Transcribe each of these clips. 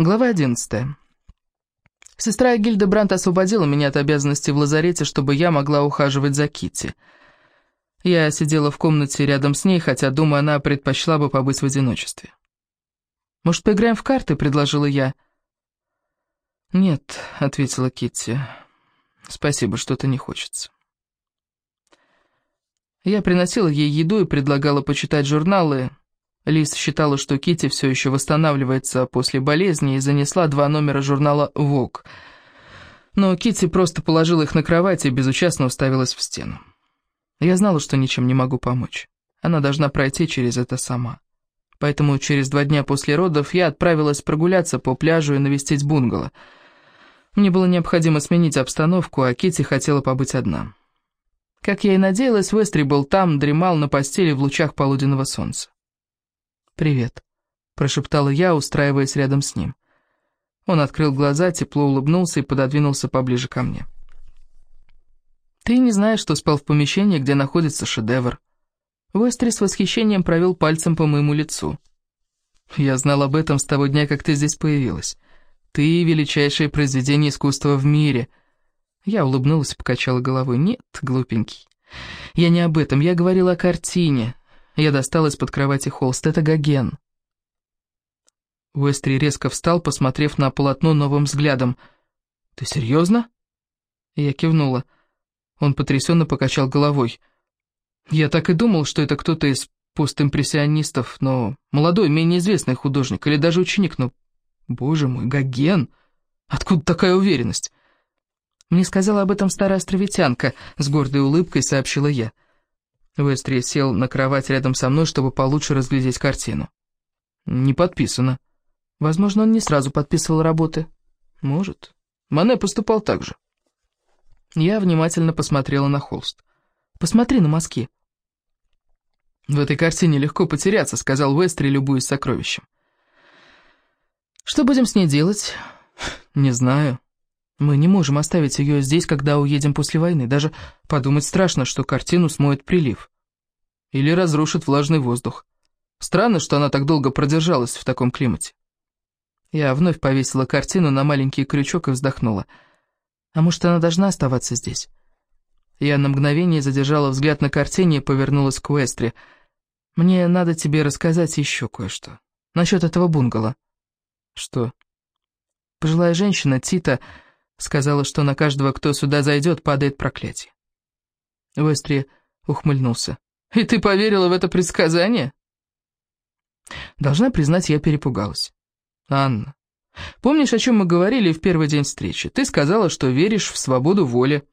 Глава 11. Сестра Гильда Брант освободила меня от обязанностей в лазарете, чтобы я могла ухаживать за Китти. Я сидела в комнате рядом с ней, хотя, думаю, она предпочла бы побыть в одиночестве. «Может, поиграем в карты?» — предложила я. «Нет», — ответила Китти. «Спасибо, что-то не хочется». Я приносила ей еду и предлагала почитать журналы, Лиз считала, что Кити все еще восстанавливается после болезни и занесла два номера журнала «Вог». Но Кити просто положила их на кровать и безучастно уставилась в стену. Я знала, что ничем не могу помочь. Она должна пройти через это сама. Поэтому через два дня после родов я отправилась прогуляться по пляжу и навестить бунгало. Мне было необходимо сменить обстановку, а Кити хотела побыть одна. Как я и надеялась, Вестри был там, дремал на постели в лучах полуденного солнца. «Привет», — прошептала я, устраиваясь рядом с ним. Он открыл глаза, тепло улыбнулся и пододвинулся поближе ко мне. «Ты не знаешь, что спал в помещении, где находится шедевр». Вестри с восхищением провел пальцем по моему лицу. «Я знал об этом с того дня, как ты здесь появилась. Ты — величайшее произведение искусства в мире». Я улыбнулась и покачала головой. «Нет, глупенький. Я не об этом, я говорила о картине, я достал из-под кровати холст. Это Гоген. Уэстри резко встал, посмотрев на полотно новым взглядом. «Ты серьезно?» Я кивнула. Он потрясенно покачал головой. «Я так и думал, что это кто-то из постимпрессионистов, но молодой, менее известный художник или даже ученик, но... Боже мой, Гоген! Откуда такая уверенность?» Мне сказала об этом старая островитянка, с гордой улыбкой сообщила я. Вестри сел на кровать рядом со мной, чтобы получше разглядеть картину. «Не подписано. Возможно, он не сразу подписывал работы. Может. Мане поступал так же». Я внимательно посмотрела на холст. «Посмотри на мазки». «В этой картине легко потеряться», — сказал Вестри, любуясь сокровищем. «Что будем с ней делать?» «Не знаю. Мы не можем оставить ее здесь, когда уедем после войны. Даже подумать страшно, что картину смоет прилив. Или разрушит влажный воздух. Странно, что она так долго продержалась в таком климате. Я вновь повесила картину на маленький крючок и вздохнула. А может, она должна оставаться здесь? Я на мгновение задержала взгляд на картине и повернулась к Уэстре. «Мне надо тебе рассказать еще кое-что. Насчет этого бунгало». «Что?» Пожилая женщина, Тита, Сказала, что на каждого, кто сюда зайдет, падает проклятие. Вестри ухмыльнулся. «И ты поверила в это предсказание?» Должна признать, я перепугалась. «Анна, помнишь, о чем мы говорили в первый день встречи? Ты сказала, что веришь в свободу воли».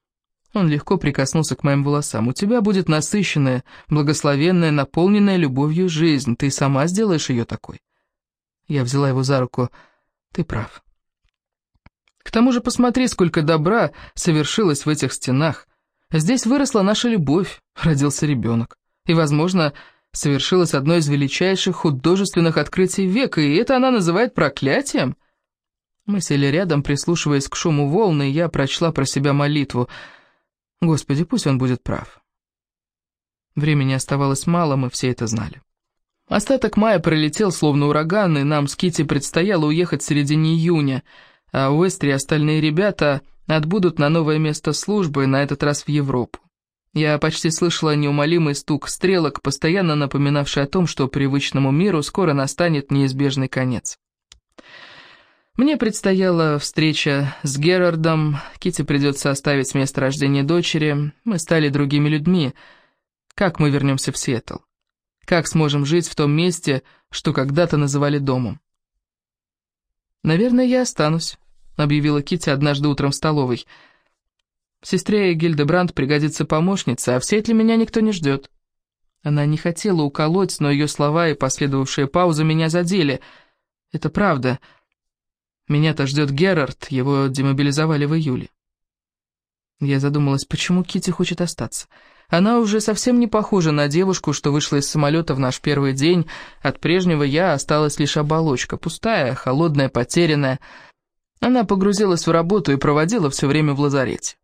Он легко прикоснулся к моим волосам. «У тебя будет насыщенная, благословенная, наполненная любовью жизнь. Ты сама сделаешь ее такой». Я взяла его за руку. «Ты прав. К тому же посмотри, сколько добра совершилось в этих стенах. Здесь выросла наша любовь, родился ребенок. И, возможно, совершилось одно из величайших художественных открытий века, и это она называет проклятием? Мы сели рядом, прислушиваясь к шуму волны, и я прочла про себя молитву. Господи, пусть он будет прав. Времени оставалось мало, мы все это знали. Остаток мая пролетел словно ураган, и нам с Кити предстояло уехать в середине июня — а Уэстри и остальные ребята отбудут на новое место службы, на этот раз в Европу. Я почти слышала неумолимый стук стрелок, постоянно напоминавший о том, что привычному миру скоро настанет неизбежный конец. Мне предстояла встреча с Герардом, Кити придется оставить место рождения дочери, мы стали другими людьми. Как мы вернемся в Сиэтл? Как сможем жить в том месте, что когда-то называли домом? Наверное, я останусь. — объявила Кити однажды утром в столовой. «Сестре Гильдебранд пригодится помощница, а в Сиэтле меня никто не ждет». Она не хотела уколоть, но ее слова и последовавшая пауза меня задели. Это правда. Меня-то ждет Герард, его демобилизовали в июле. Я задумалась, почему Кити хочет остаться. Она уже совсем не похожа на девушку, что вышла из самолета в наш первый день. От прежнего я осталась лишь оболочка, пустая, холодная, потерянная. Она погрузилась в работу и проводила все время в лазарете.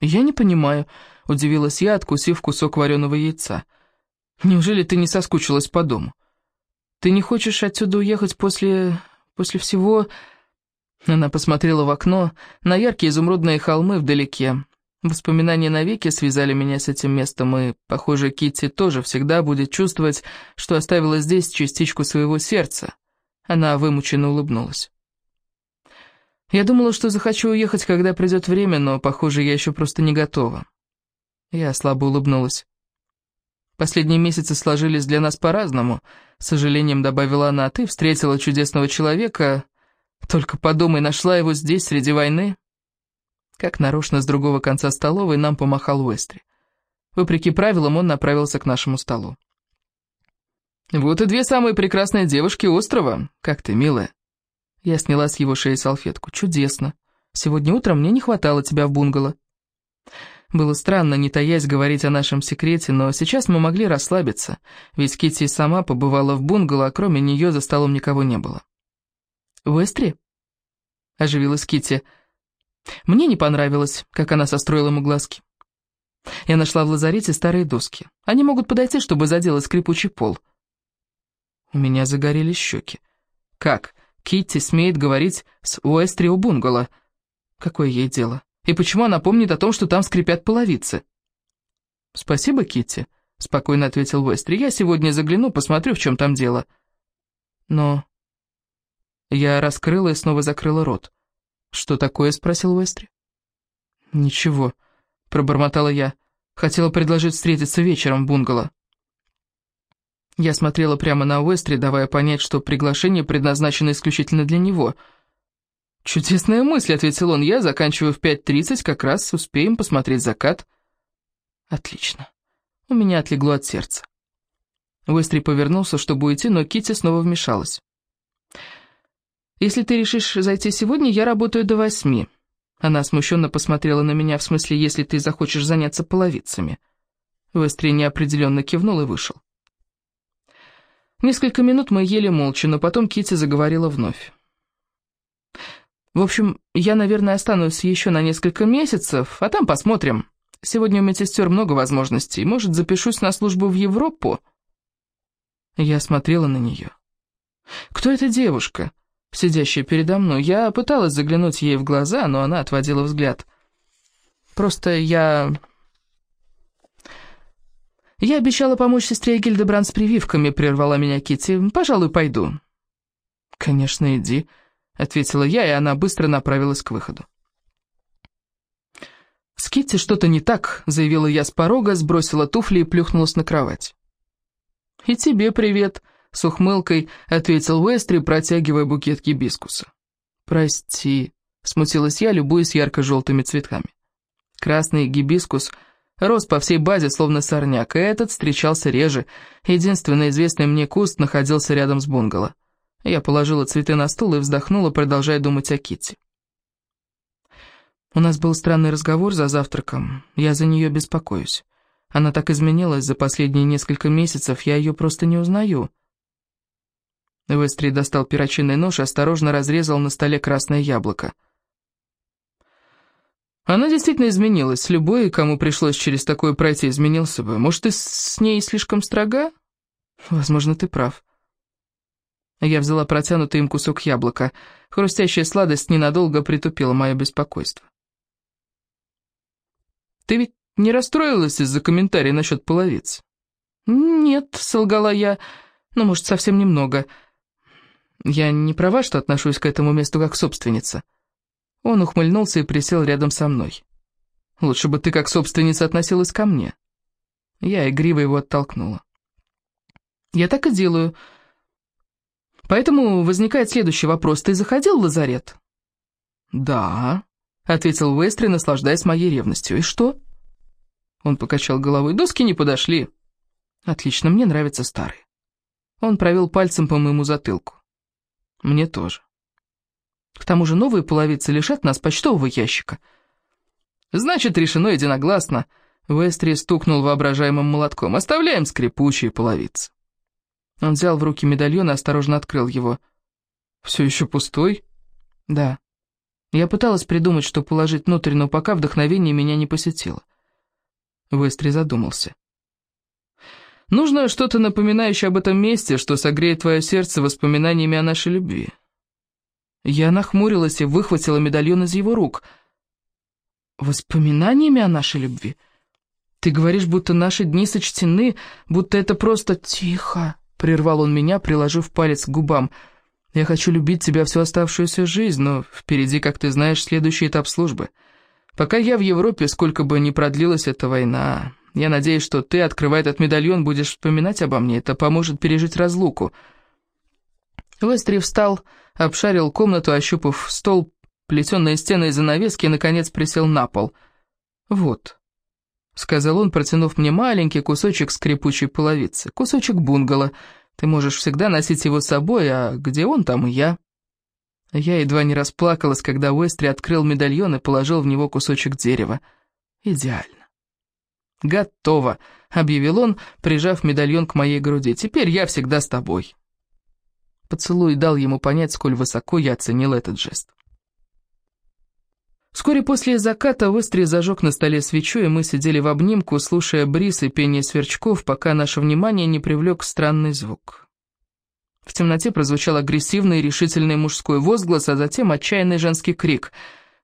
«Я не понимаю», — удивилась я, откусив кусок вареного яйца. «Неужели ты не соскучилась по дому? Ты не хочешь отсюда уехать после... После всего... Она посмотрела в окно на яркие изумрудные холмы вдалеке. Воспоминания навеки связали меня с этим местом, и, похоже, Китти тоже всегда будет чувствовать, что оставила здесь частичку своего сердца. Она вымученно улыбнулась. Я думала, что захочу уехать, когда придет время, но, похоже, я еще просто не готова. Я слабо улыбнулась. Последние месяцы сложились для нас по-разному. С сожалением добавила она, ты встретила чудесного человека, только подумай, нашла его здесь, среди войны. Как нарочно с другого конца столовой нам помахал Уэстри. Вопреки правилам он направился к нашему столу. «Вот и две самые прекрасные девушки острова. Как ты, милая?» Я сняла с его шеи салфетку. «Чудесно. Сегодня утром мне не хватало тебя в бунгало». Было странно, не таясь, говорить о нашем секрете, но сейчас мы могли расслабиться, ведь Китти сама побывала в бунгало, а кроме нее за столом никого не было. «Вестри?» — оживилась Китти. Мне не понравилось, как она состроила ему глазки. Я нашла в лазарете старые доски. Они могут подойти, чтобы заделать скрипучий пол. У меня загорелись щеки. Как? Китти смеет говорить с Уэстрио Бунгало. Какое ей дело? И почему она помнит о том, что там скрипят половицы? «Спасибо, Китти», — спокойно ответил Уэстри. «Я сегодня загляну, посмотрю, в чем там дело». Но... Я раскрыла и снова закрыла рот. «Что такое?» — спросил Уэстри. «Ничего», — пробормотала я. Хотела предложить встретиться вечером в бунгало. Я смотрела прямо на Уэстри, давая понять, что приглашение предназначено исключительно для него. «Чудесная мысль», — ответил он. «Я заканчиваю в 5.30, как раз успеем посмотреть закат». «Отлично. У меня отлегло от сердца». Уэстри повернулся, чтобы уйти, но Кити снова вмешалась. «Если ты решишь зайти сегодня, я работаю до восьми». Она смущенно посмотрела на меня, в смысле, если ты захочешь заняться половицами. Уэстри неопределенно кивнул и вышел. Несколько минут мы ели молча, но потом Кити заговорила вновь. «В общем, я, наверное, останусь еще на несколько месяцев, а там посмотрим. Сегодня у медсестер много возможностей. Может, запишусь на службу в Европу?» Я смотрела на нее. «Кто эта девушка, сидящая передо мной? Я пыталась заглянуть ей в глаза, но она отводила взгляд. Просто я «Я обещала помочь сестре Гильдебранд с прививками», — прервала меня Кити. «Пожалуй, пойду». «Конечно, иди», — ответила я, и она быстро направилась к выходу. «С Китти что-то не так», — заявила я с порога, сбросила туфли и плюхнулась на кровать. «И тебе привет», — с ухмылкой ответил Уэстри, протягивая букет гибискуса. «Прости», — смутилась я, любуясь ярко-желтыми цветками. Красный гибискус — Рос по всей базе, словно сорняк, и этот встречался реже. Единственный известный мне куст находился рядом с бунгало. Я положила цветы на стул и вздохнула, продолжая думать о Китти. У нас был странный разговор за завтраком. Я за нее беспокоюсь. Она так изменилась за последние несколько месяцев, я ее просто не узнаю. Вестри достал перочинный нож и осторожно разрезал на столе красное яблоко. Она действительно изменилась. Любой, кому пришлось через такое пройти, изменился бы. Может, ты с ней слишком строга? Возможно, ты прав. Я взяла протянутый им кусок яблока. Хрустящая сладость ненадолго притупила мое беспокойство. «Ты ведь не расстроилась из-за комментария насчет половиц?» «Нет», — солгала я, — «ну, может, совсем немного. Я не права, что отношусь к этому месту как собственница». Он ухмыльнулся и присел рядом со мной. «Лучше бы ты как собственница относилась ко мне». Я игриво его оттолкнула. «Я так и делаю. Поэтому возникает следующий вопрос. Ты заходил в лазарет?» «Да», — ответил Уэстри, наслаждаясь моей ревностью. «И что?» Он покачал головой. «Доски не подошли». «Отлично, мне нравятся старые». Он провел пальцем по моему затылку. «Мне тоже». К тому же новые половицы лишат нас почтового ящика. Значит, решено единогласно. Вестри стукнул воображаемым молотком. Оставляем скрипучие половицы. Он взял в руки медальон и осторожно открыл его. Все еще пустой? Да. Я пыталась придумать, что положить внутрь, но пока вдохновение меня не посетило. Вестри задумался. Нужно что-то напоминающее об этом месте, что согреет твое сердце воспоминаниями о нашей любви. Я нахмурилась и выхватила медальон из его рук. «Воспоминаниями о нашей любви? Ты говоришь, будто наши дни сочтены, будто это просто тихо», — прервал он меня, приложив палец к губам. «Я хочу любить тебя всю оставшуюся жизнь, но впереди, как ты знаешь, следующий этап службы. Пока я в Европе, сколько бы ни продлилась эта война, я надеюсь, что ты, открывая этот медальон, будешь вспоминать обо мне. Это поможет пережить разлуку». Вестри встал, обшарил комнату, ощупав стол, плетеные стены и занавески, и, наконец, присел на пол. «Вот», — сказал он, протянув мне маленький кусочек скрипучей половицы, кусочек бунгало. «Ты можешь всегда носить его с собой, а где он, там и я». Я едва не расплакалась, когда Уэстри открыл медальон и положил в него кусочек дерева. «Идеально». «Готово», — объявил он, прижав медальон к моей груди. «Теперь я всегда с тобой». Поцелуй дал ему понять, сколь высоко я оценил этот жест. Вскоре после заката Выстри зажег на столе свечу, и мы сидели в обнимку, слушая бриз и пение сверчков, пока наше внимание не привлек странный звук. В темноте прозвучал агрессивный и решительный мужской возглас, а затем отчаянный женский крик.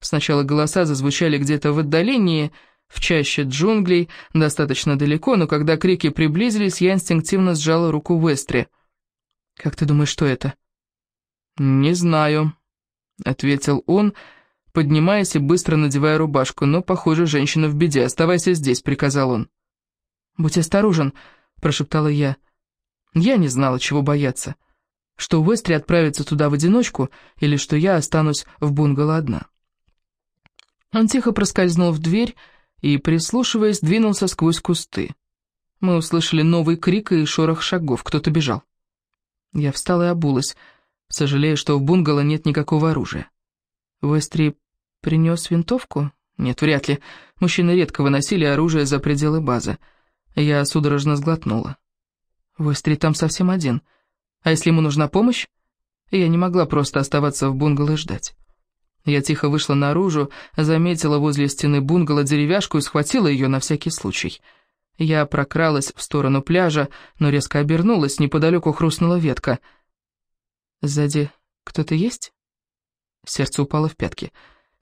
Сначала голоса зазвучали где-то в отдалении, в чаще джунглей, достаточно далеко, но когда крики приблизились, я инстинктивно сжала руку Вестри. «Как ты думаешь, что это?» «Не знаю», — ответил он, поднимаясь и быстро надевая рубашку, но, похоже, женщина в беде. «Оставайся здесь», — приказал он. «Будь осторожен», — прошептала я. Я не знала, чего бояться. Что Вестри отправится туда в одиночку, или что я останусь в бунгало одна. Он тихо проскользнул в дверь и, прислушиваясь, двинулся сквозь кусты. Мы услышали новый крик и шорох шагов, кто-то бежал. Я встала и обулась, сожалея, что в бунгало нет никакого оружия. Вестри принес винтовку? Нет, вряд ли. Мужчины редко выносили оружие за пределы базы. Я судорожно сглотнула. Вестри там совсем один. А если ему нужна помощь? Я не могла просто оставаться в бунгало и ждать. Я тихо вышла наружу, заметила возле стены бунгало деревяшку и схватила ее на всякий случай. Я прокралась в сторону пляжа, но резко обернулась, неподалеку хрустнула ветка. «Сзади кто-то есть?» Сердце упало в пятки.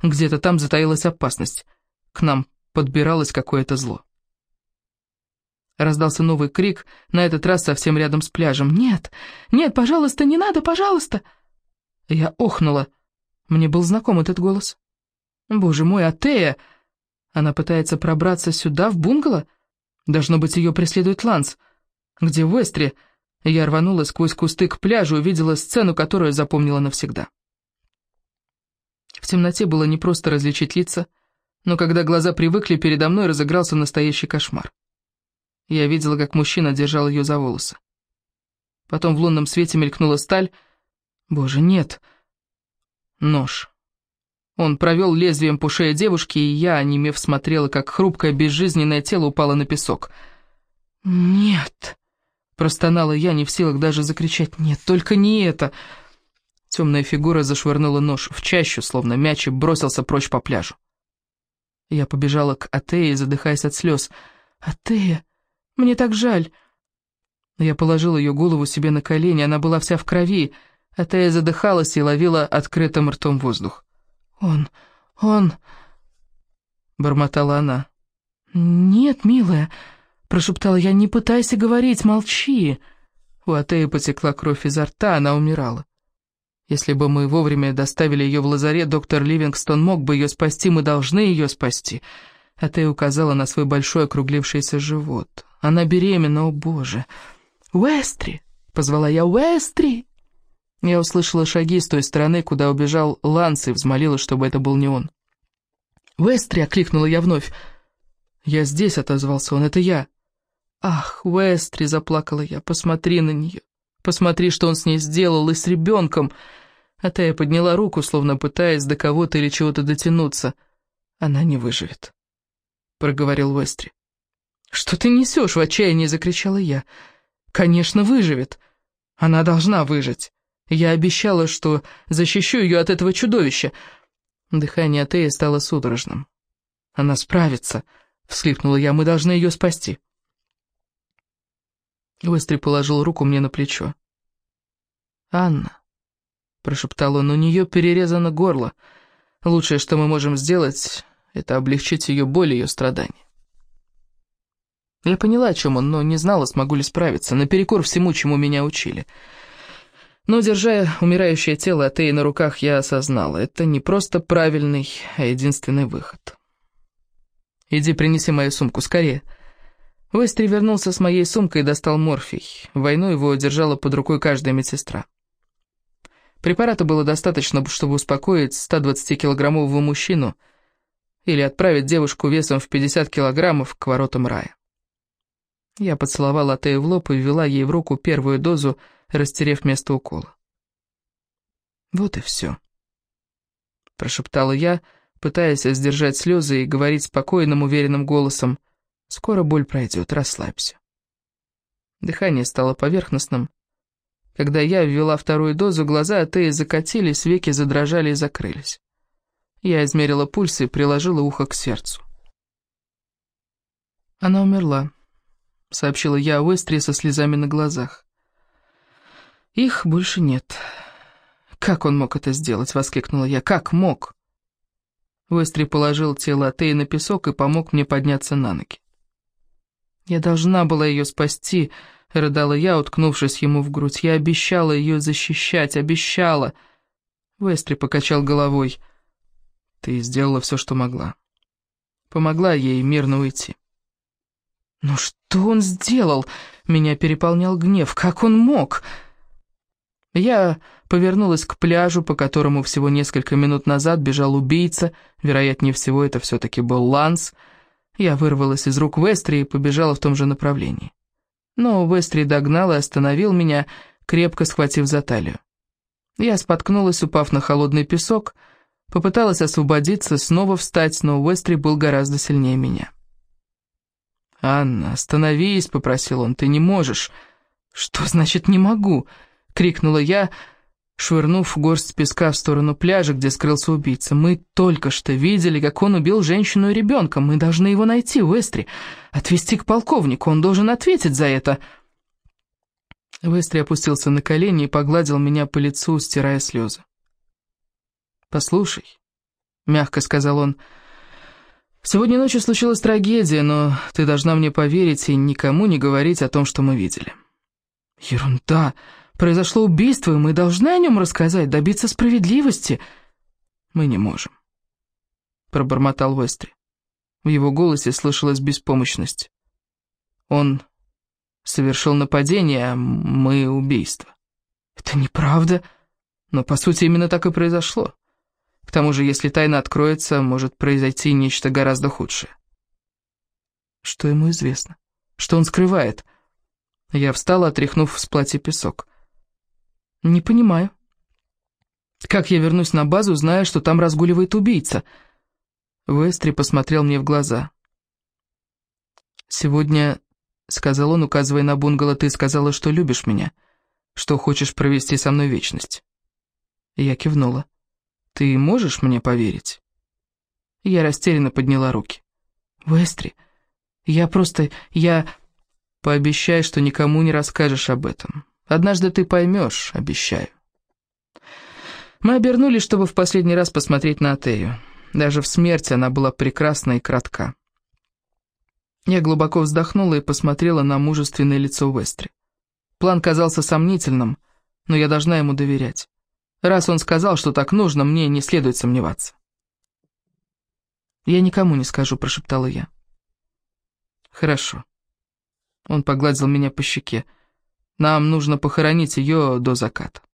Где-то там затаилась опасность. К нам подбиралось какое-то зло. Раздался новый крик, на этот раз совсем рядом с пляжем. «Нет! Нет, пожалуйста, не надо, пожалуйста!» Я охнула. Мне был знаком этот голос. «Боже мой, Атея! Она пытается пробраться сюда, в бунгало? Должно быть, ее преследует Ланс. Где в Вестре?» Я рванула сквозь кусты к пляжу и увидела сцену, которую запомнила навсегда. В темноте было непросто различить лица, но когда глаза привыкли, передо мной разыгрался настоящий кошмар. Я видела, как мужчина держал ее за волосы. Потом в лунном свете мелькнула сталь. Боже, нет. Нож. Он провел лезвием по шее девушки, и я, онемев, смотрела, как хрупкое безжизненное тело упало на песок. «Нет!» — простонала я, не в силах даже закричать. «Нет, только не это!» Темная фигура зашвырнула нож в чащу, словно мяч, и бросился прочь по пляжу. Я побежала к Атее, задыхаясь от слез. «Атея, мне так жаль!» Я положила ее голову себе на колени, она была вся в крови, — а Тея задыхалась и ловила открытым ртом воздух. «Он... он...» — бормотала она. «Нет, милая», — прошептала я, — «не пытайся говорить, молчи». У Атеи потекла кровь изо рта, она умирала. Если бы мы вовремя доставили ее в лазарет, доктор Ливингстон мог бы ее спасти, мы должны ее спасти. Атея указала на свой большой округлившийся живот. Она беременна, о боже. «Уэстри!» — позвала я, «Уэстри!» Я услышала шаги с той стороны, куда убежал Ланс, и взмолила, чтобы это был не он. «Вестри!» — окликнула я вновь. «Я здесь!» — отозвался он. «Это я!» «Ах, Вестри!» — заплакала я. «Посмотри на нее! Посмотри, что он с ней сделал, и с ребенком!» А та я подняла руку, словно пытаясь до кого-то или чего-то дотянуться. «Она не выживет», — проговорил Вестри. «Что ты несешь?» — в отчаянии закричала я. «Конечно, выживет. Она должна выжить». Я обещала, что защищу ее от этого чудовища. Дыхание Теи стало судорожным. «Она справится», — всхлипнула я, — «мы должны ее спасти». Вестри положил руку мне на плечо. «Анна», — прошептал он, — «у нее перерезано горло. Лучшее, что мы можем сделать, это облегчить ее боль и ее страдания». Я поняла, о чем он, но не знала, смогу ли справиться, наперекор всему, чему меня учили. Но, держа умирающее тело Атеи на руках, я осознала, это не просто правильный, а единственный выход. «Иди, принеси мою сумку, скорее». Вестри вернулся с моей сумкой и достал морфий. Войну его держала под рукой каждая медсестра. Препарата было достаточно, чтобы успокоить 120-килограммового мужчину или отправить девушку весом в 50 килограммов к воротам рая. Я поцеловала Тею в лоб и ввела ей в руку первую дозу, растерев место укола. «Вот и все», — прошептала я, пытаясь сдержать слезы и говорить спокойным, уверенным голосом. «Скоро боль пройдет, расслабься». Дыхание стало поверхностным. Когда я ввела вторую дозу, глаза Теи закатились, веки задрожали и закрылись. Я измерила пульс и приложила ухо к сердцу. Она умерла сообщила я Уэстри со слезами на глазах. «Их больше нет». «Как он мог это сделать?» — воскликнула я. «Как мог?» Уэстри положил тело Атеи на песок и помог мне подняться на ноги. «Я должна была ее спасти», — рыдала я, уткнувшись ему в грудь. «Я обещала ее защищать, обещала!» Уэстри покачал головой. «Ты сделала все, что могла. Помогла ей мирно уйти». «Ну что он сделал?» Меня переполнял гнев. «Как он мог?» Я повернулась к пляжу, по которому всего несколько минут назад бежал убийца. Вероятнее всего, это все-таки был Ланс. Я вырвалась из рук Вестри и побежала в том же направлении. Но Вестри догнал и остановил меня, крепко схватив за талию. Я споткнулась, упав на холодный песок, попыталась освободиться, снова встать, но Уэстри был гораздо сильнее меня. «Анна, остановись!» — попросил он. «Ты не можешь!» «Что значит «не могу»?» — крикнула я, швырнув горсть песка в сторону пляжа, где скрылся убийца. «Мы только что видели, как он убил женщину и ребенка. Мы должны его найти, Уэстри. Отвезти к полковнику. Он должен ответить за это». Вестри опустился на колени и погладил меня по лицу, стирая слезы. «Послушай», — мягко сказал он, — Сегодня ночью случилась трагедия, но ты должна мне поверить и никому не говорить о том, что мы видели». «Ерунда! Произошло убийство, и мы должны о нем рассказать, добиться справедливости». «Мы не можем», — пробормотал Вестри. В его голосе слышалась беспомощность. «Он совершил нападение, а мы убийство». «Это неправда, но по сути именно так и произошло». К тому же, если тайна откроется, может произойти нечто гораздо худшее. Что ему известно? Что он скрывает? Я встала, отряхнув с платья песок. Не понимаю. Как я вернусь на базу, зная, что там разгуливает убийца? Вестри посмотрел мне в глаза. «Сегодня», — сказал он, указывая на бунгало, — «ты сказала, что любишь меня, что хочешь провести со мной вечность». Я кивнула. Ты можешь мне поверить?» Я растерянно подняла руки. «Вестри, я просто... я...» «Пообещай, что никому не расскажешь об этом. Однажды ты поймешь, обещаю». Мы обернулись, чтобы в последний раз посмотреть на Атею. Даже в смерти она была прекрасна и кратка. Я глубоко вздохнула и посмотрела на мужественное лицо Уэстри. План казался сомнительным, но я должна ему доверять. Раз он сказал, что так нужно, мне не следует сомневаться. «Я никому не скажу», — прошептала я. «Хорошо». Он погладил меня по щеке. «Нам нужно похоронить ее до заката».